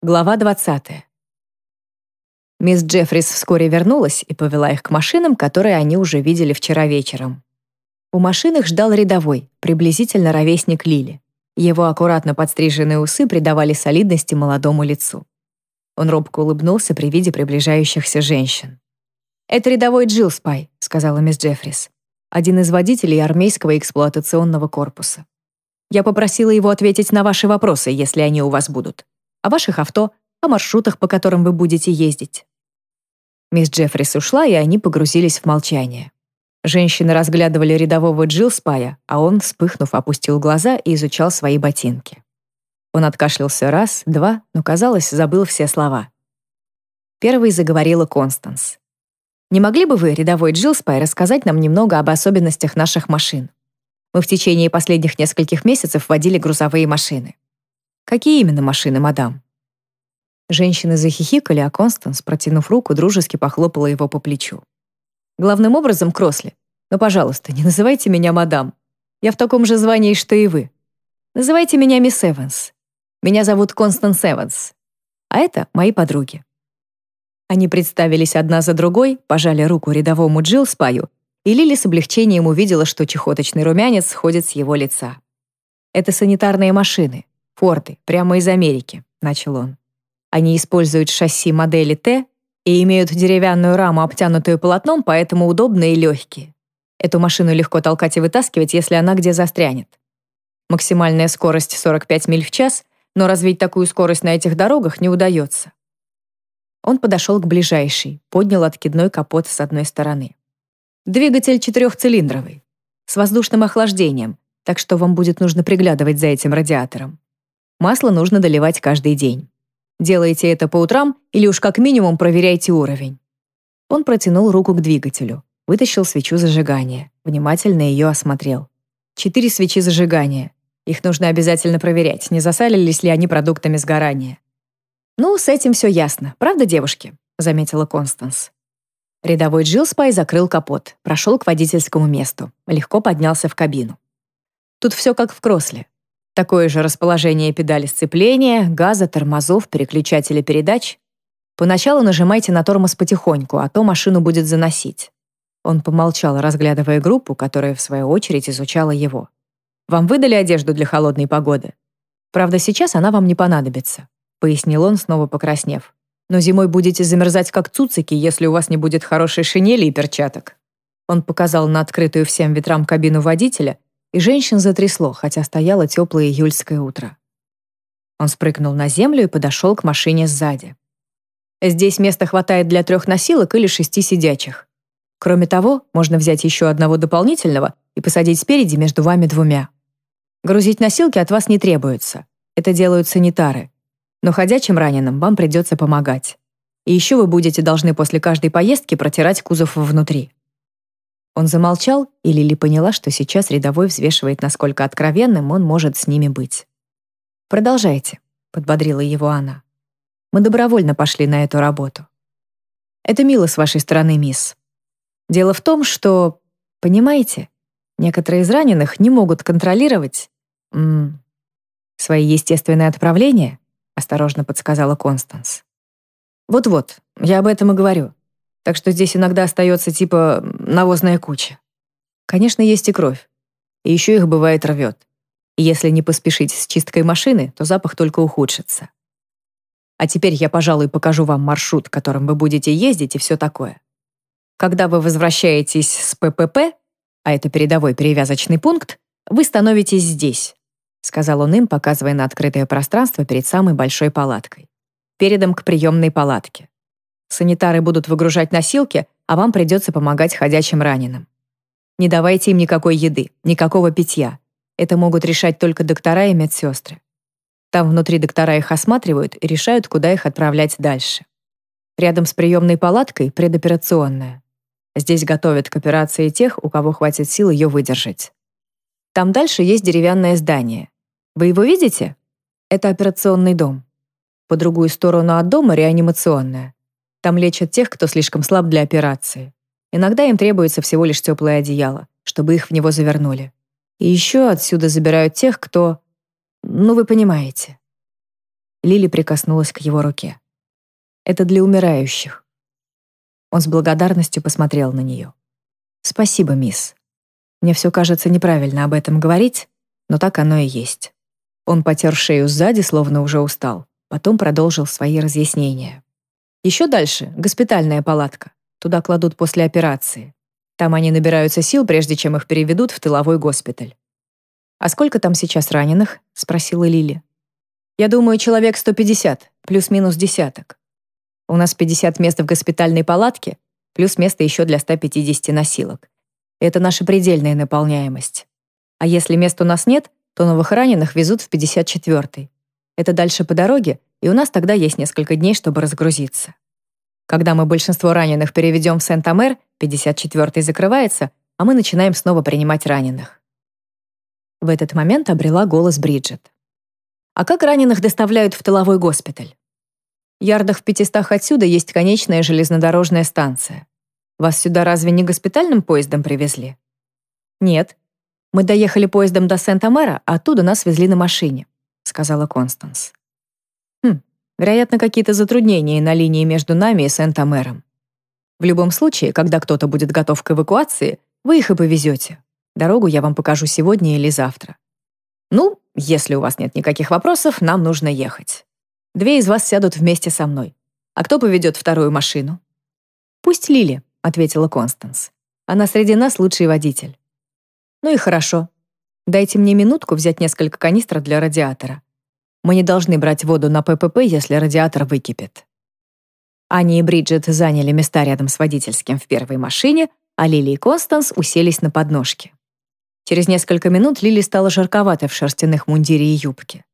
Глава 20. Мисс Джеффрис вскоре вернулась и повела их к машинам, которые они уже видели вчера вечером. У машин их ждал рядовой, приблизительно ровесник Лили. Его аккуратно подстриженные усы придавали солидности молодому лицу. Он робко улыбнулся при виде приближающихся женщин. «Это рядовой Джилл Спай», — сказала мисс Джеффрис, один из водителей армейского эксплуатационного корпуса. «Я попросила его ответить на ваши вопросы, если они у вас будут о ваших авто, о маршрутах, по которым вы будете ездить». Мисс Джеффрис ушла, и они погрузились в молчание. Женщины разглядывали рядового Джилл Спая, а он, вспыхнув, опустил глаза и изучал свои ботинки. Он откашлялся раз, два, но, казалось, забыл все слова. Первой заговорила Констанс. «Не могли бы вы, рядовой Джилл Спай, рассказать нам немного об особенностях наших машин? Мы в течение последних нескольких месяцев водили грузовые машины. «Какие именно машины, мадам?» Женщины захихикали, а Констанс, протянув руку, дружески похлопала его по плечу. «Главным образом, Кросли. Но, пожалуйста, не называйте меня мадам. Я в таком же звании, что и вы. Называйте меня мисс Эванс. Меня зовут Констанс Эванс. А это мои подруги». Они представились одна за другой, пожали руку рядовому Джилл Спаю, и Лили с облегчением увидела, что чехоточный румянец сходит с его лица. «Это санитарные машины. Форды, прямо из Америки», — начал он. «Они используют шасси модели Т и имеют деревянную раму, обтянутую полотном, поэтому удобные и легкие. Эту машину легко толкать и вытаскивать, если она где застрянет. Максимальная скорость 45 миль в час, но развить такую скорость на этих дорогах не удается. Он подошел к ближайшей, поднял откидной капот с одной стороны. Двигатель четырехцилиндровый, с воздушным охлаждением, так что вам будет нужно приглядывать за этим радиатором. Масло нужно доливать каждый день. Делайте это по утрам или уж как минимум проверяйте уровень. Он протянул руку к двигателю, вытащил свечу зажигания, внимательно ее осмотрел. Четыре свечи зажигания. Их нужно обязательно проверять, не засалились ли они продуктами сгорания. «Ну, с этим все ясно, правда, девушки?» — заметила Констанс. Рядовой Джилл Спай закрыл капот, прошел к водительскому месту, легко поднялся в кабину. Тут все как в Кросле. Такое же расположение педали сцепления, газа, тормозов, переключателя передач. Поначалу нажимайте на тормоз потихоньку, а то машину будет заносить. Он помолчал, разглядывая группу, которая, в свою очередь, изучала его. «Вам выдали одежду для холодной погоды? Правда, сейчас она вам не понадобится», — пояснил он, снова покраснев. «Но зимой будете замерзать, как цуцики, если у вас не будет хорошей шинели и перчаток». Он показал на открытую всем ветрам кабину водителя, и женщин затрясло, хотя стояло теплое июльское утро. Он спрыгнул на землю и подошел к машине сзади. Здесь места хватает для трех носилок или шести сидячих. Кроме того, можно взять еще одного дополнительного и посадить спереди между вами двумя. Грузить носилки от вас не требуется. Это делают санитары. Но ходячим раненым вам придется помогать. И еще вы будете должны после каждой поездки протирать кузов внутри. Он замолчал, и Лили поняла, что сейчас рядовой взвешивает, насколько откровенным он может с ними быть. «Продолжайте», — подбодрила его она. «Мы добровольно пошли на эту работу». «Это мило с вашей стороны, мисс. Дело в том, что, понимаете, некоторые из раненых не могут контролировать м свои естественные отправления», — осторожно подсказала Констанс. «Вот-вот, я об этом и говорю так что здесь иногда остается типа навозная куча. Конечно, есть и кровь. И еще их бывает рвет. И если не поспешить с чисткой машины, то запах только ухудшится. А теперь я, пожалуй, покажу вам маршрут, которым вы будете ездить и все такое. Когда вы возвращаетесь с ППП, а это передовой перевязочный пункт, вы становитесь здесь, сказал он им, показывая на открытое пространство перед самой большой палаткой. Передом к приемной палатке. Санитары будут выгружать носилки, а вам придется помогать ходячим раненым. Не давайте им никакой еды, никакого питья. Это могут решать только доктора и медсестры. Там внутри доктора их осматривают и решают, куда их отправлять дальше. Рядом с приемной палаткой предоперационная. Здесь готовят к операции тех, у кого хватит сил ее выдержать. Там дальше есть деревянное здание. Вы его видите? Это операционный дом. По другую сторону от дома реанимационная. Там лечат тех, кто слишком слаб для операции. Иногда им требуется всего лишь теплое одеяло, чтобы их в него завернули. И еще отсюда забирают тех, кто... Ну, вы понимаете. Лили прикоснулась к его руке. «Это для умирающих». Он с благодарностью посмотрел на нее. «Спасибо, мисс. Мне все кажется неправильно об этом говорить, но так оно и есть». Он потер шею сзади, словно уже устал. Потом продолжил свои разъяснения. Еще дальше — госпитальная палатка. Туда кладут после операции. Там они набираются сил, прежде чем их переведут в тыловой госпиталь. «А сколько там сейчас раненых?» — спросила Лили. «Я думаю, человек 150, плюс-минус десяток. У нас 50 мест в госпитальной палатке, плюс место еще для 150 носилок. Это наша предельная наполняемость. А если мест у нас нет, то новых раненых везут в 54-й. Это дальше по дороге, и у нас тогда есть несколько дней, чтобы разгрузиться. Когда мы большинство раненых переведем в Сент-Амер, 54-й закрывается, а мы начинаем снова принимать раненых. В этот момент обрела голос Бриджит. «А как раненых доставляют в тыловой госпиталь?» «Ярдах в пятистах отсюда есть конечная железнодорожная станция. Вас сюда разве не госпитальным поездом привезли?» «Нет, мы доехали поездом до Сент-Амера, а оттуда нас везли на машине», — сказала Констанс. «Хм, вероятно, какие-то затруднения на линии между нами и Сент-Амером. В любом случае, когда кто-то будет готов к эвакуации, вы их и повезете. Дорогу я вам покажу сегодня или завтра. Ну, если у вас нет никаких вопросов, нам нужно ехать. Две из вас сядут вместе со мной. А кто поведет вторую машину?» «Пусть Лили», — ответила Констанс. «Она среди нас лучший водитель». Ну и хорошо. Дайте мне минутку взять несколько канистр для радиатора. Мы не должны брать воду на ППП, если радиатор выкипит. Ани и Бриджит заняли места рядом с водительским в первой машине, а Лили и Констанс уселись на подножке. Через несколько минут Лили стала жарковатой в шерстяных мундире и юбке.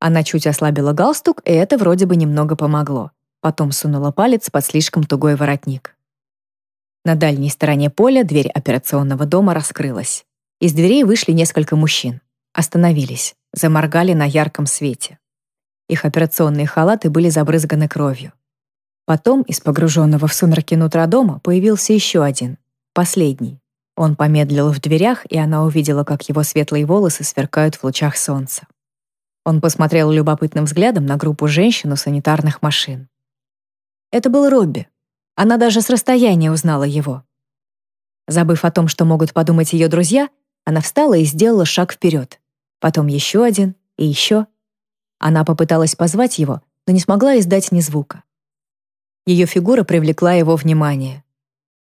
Она чуть ослабила галстук, и это вроде бы немного помогло. Потом сунула палец под слишком тугой воротник. На дальней стороне поля дверь операционного дома раскрылась. Из дверей вышли несколько мужчин. Остановились, заморгали на ярком свете. Их операционные халаты были забрызганы кровью. Потом из погруженного в сумерки нутра дома появился еще один, последний. Он помедлил в дверях, и она увидела, как его светлые волосы сверкают в лучах солнца. Он посмотрел любопытным взглядом на группу женщин у санитарных машин. Это был Робби. Она даже с расстояния узнала его. Забыв о том, что могут подумать ее друзья, она встала и сделала шаг вперед. Потом еще один и еще. Она попыталась позвать его, но не смогла издать ни звука. Ее фигура привлекла его внимание.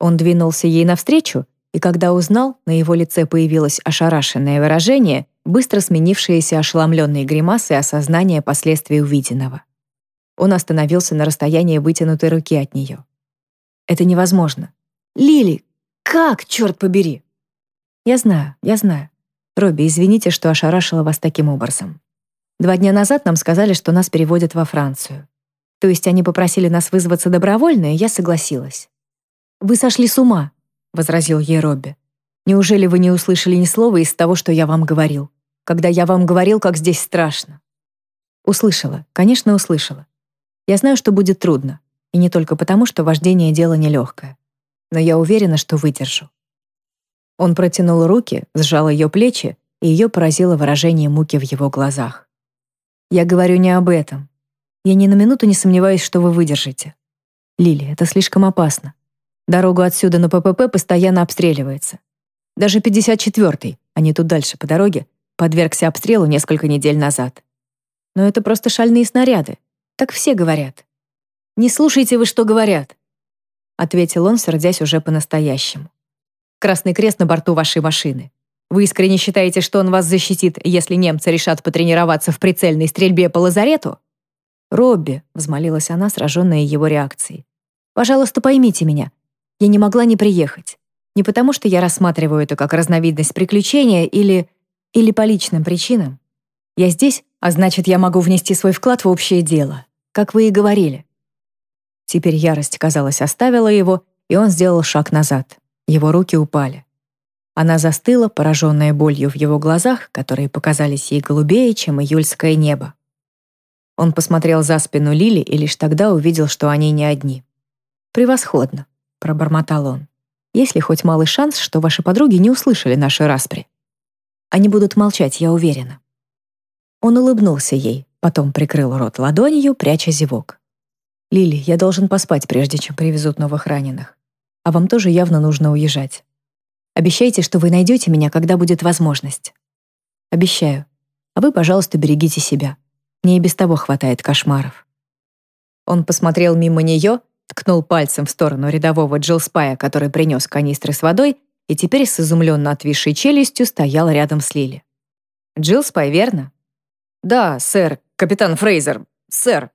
Он двинулся ей навстречу, и когда узнал, на его лице появилось ошарашенное выражение, быстро сменившееся ошеломленной гримасой осознания последствий увиденного. Он остановился на расстоянии вытянутой руки от нее. «Это невозможно. Лили, как, черт побери?» «Я знаю, я знаю. Робби, извините, что ошарашила вас таким образом. Два дня назад нам сказали, что нас переводят во Францию. То есть они попросили нас вызваться добровольно, и я согласилась». «Вы сошли с ума», — возразил ей Робби. «Неужели вы не услышали ни слова из того, что я вам говорил? Когда я вам говорил, как здесь страшно?» «Услышала, конечно, услышала. Я знаю, что будет трудно, и не только потому, что вождение — дело нелегкое. Но я уверена, что выдержу. Он протянул руки, сжал ее плечи, и ее поразило выражение муки в его глазах. «Я говорю не об этом. Я ни на минуту не сомневаюсь, что вы выдержите. Лили, это слишком опасно. Дорогу отсюда на ППП постоянно обстреливается. Даже 54-й, а не тут дальше по дороге, подвергся обстрелу несколько недель назад. Но это просто шальные снаряды. Так все говорят. «Не слушайте вы, что говорят», — ответил он, сердясь уже по-настоящему. Красный крест на борту вашей машины. Вы искренне считаете, что он вас защитит, если немцы решат потренироваться в прицельной стрельбе по лазарету? Робби, взмолилась она, сраженная его реакцией. Пожалуйста, поймите меня. Я не могла не приехать. Не потому, что я рассматриваю это как разновидность приключения или или по личным причинам. Я здесь, а значит, я могу внести свой вклад в общее дело, как вы и говорили. Теперь ярость, казалось, оставила его, и он сделал шаг назад. Его руки упали. Она застыла, пораженная болью в его глазах, которые показались ей голубее, чем июльское небо. Он посмотрел за спину Лили и лишь тогда увидел, что они не одни. «Превосходно», — пробормотал он. «Есть ли хоть малый шанс, что ваши подруги не услышали наши распри? Они будут молчать, я уверена». Он улыбнулся ей, Потом прикрыл рот ладонью, пряча зевок. «Лили, я должен поспать, прежде чем привезут новых раненых. А вам тоже явно нужно уезжать. Обещайте, что вы найдете меня, когда будет возможность». «Обещаю. А вы, пожалуйста, берегите себя. Мне и без того хватает кошмаров». Он посмотрел мимо нее, ткнул пальцем в сторону рядового Джилл Спая, который принес канистры с водой, и теперь с изумленно отвисшей челюстью стоял рядом с Лили. «Джилл Спай, верно?» «Да, сэр, капитан Фрейзер, сэр».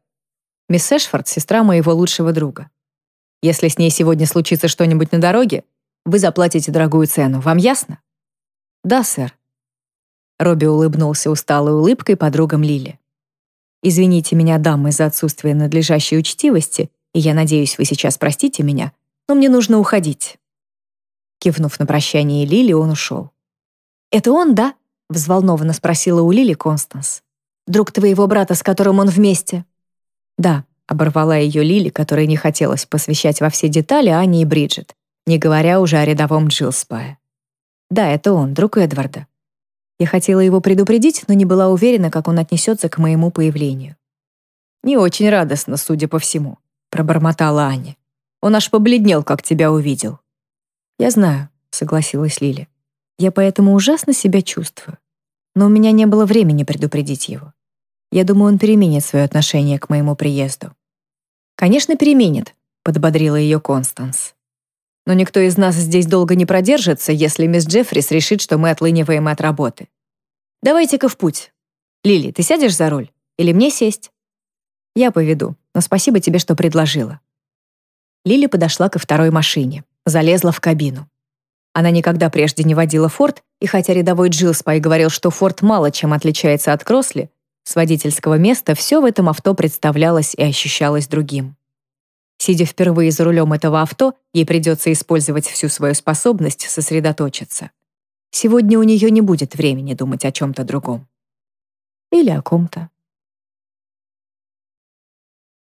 «Мисс Эшфорд — сестра моего лучшего друга. Если с ней сегодня случится что-нибудь на дороге, вы заплатите дорогую цену, вам ясно?» «Да, сэр». Робби улыбнулся усталой улыбкой подругам Лили. «Извините меня, дамы, за отсутствие надлежащей учтивости, и я надеюсь, вы сейчас простите меня, но мне нужно уходить». Кивнув на прощание Лили, он ушел. «Это он, да?» — взволнованно спросила у Лили Констанс. «Друг твоего брата, с которым он вместе?» «Да», — оборвала ее Лили, которой не хотелось посвящать во все детали Ани и Бриджит, не говоря уже о рядовом Джилспае. «Да, это он, друг Эдварда. Я хотела его предупредить, но не была уверена, как он отнесется к моему появлению. «Не очень радостно, судя по всему», — пробормотала Аня. «Он аж побледнел, как тебя увидел». «Я знаю», — согласилась Лили. «Я поэтому ужасно себя чувствую. Но у меня не было времени предупредить его. Я думаю, он переменит свое отношение к моему приезду». «Конечно, переменит», — подбодрила ее Констанс. «Но никто из нас здесь долго не продержится, если мисс Джеффрис решит, что мы отлыниваем от работы. Давайте-ка в путь. Лили, ты сядешь за руль? Или мне сесть?» «Я поведу, но спасибо тебе, что предложила». Лили подошла ко второй машине залезла в кабину. Она никогда прежде не водила Форд, и хотя рядовой Джилспай говорил, что Форд мало чем отличается от Кросли, с водительского места все в этом авто представлялось и ощущалось другим. Сидя впервые за рулем этого авто, ей придется использовать всю свою способность сосредоточиться. Сегодня у нее не будет времени думать о чем-то другом. Или о ком-то.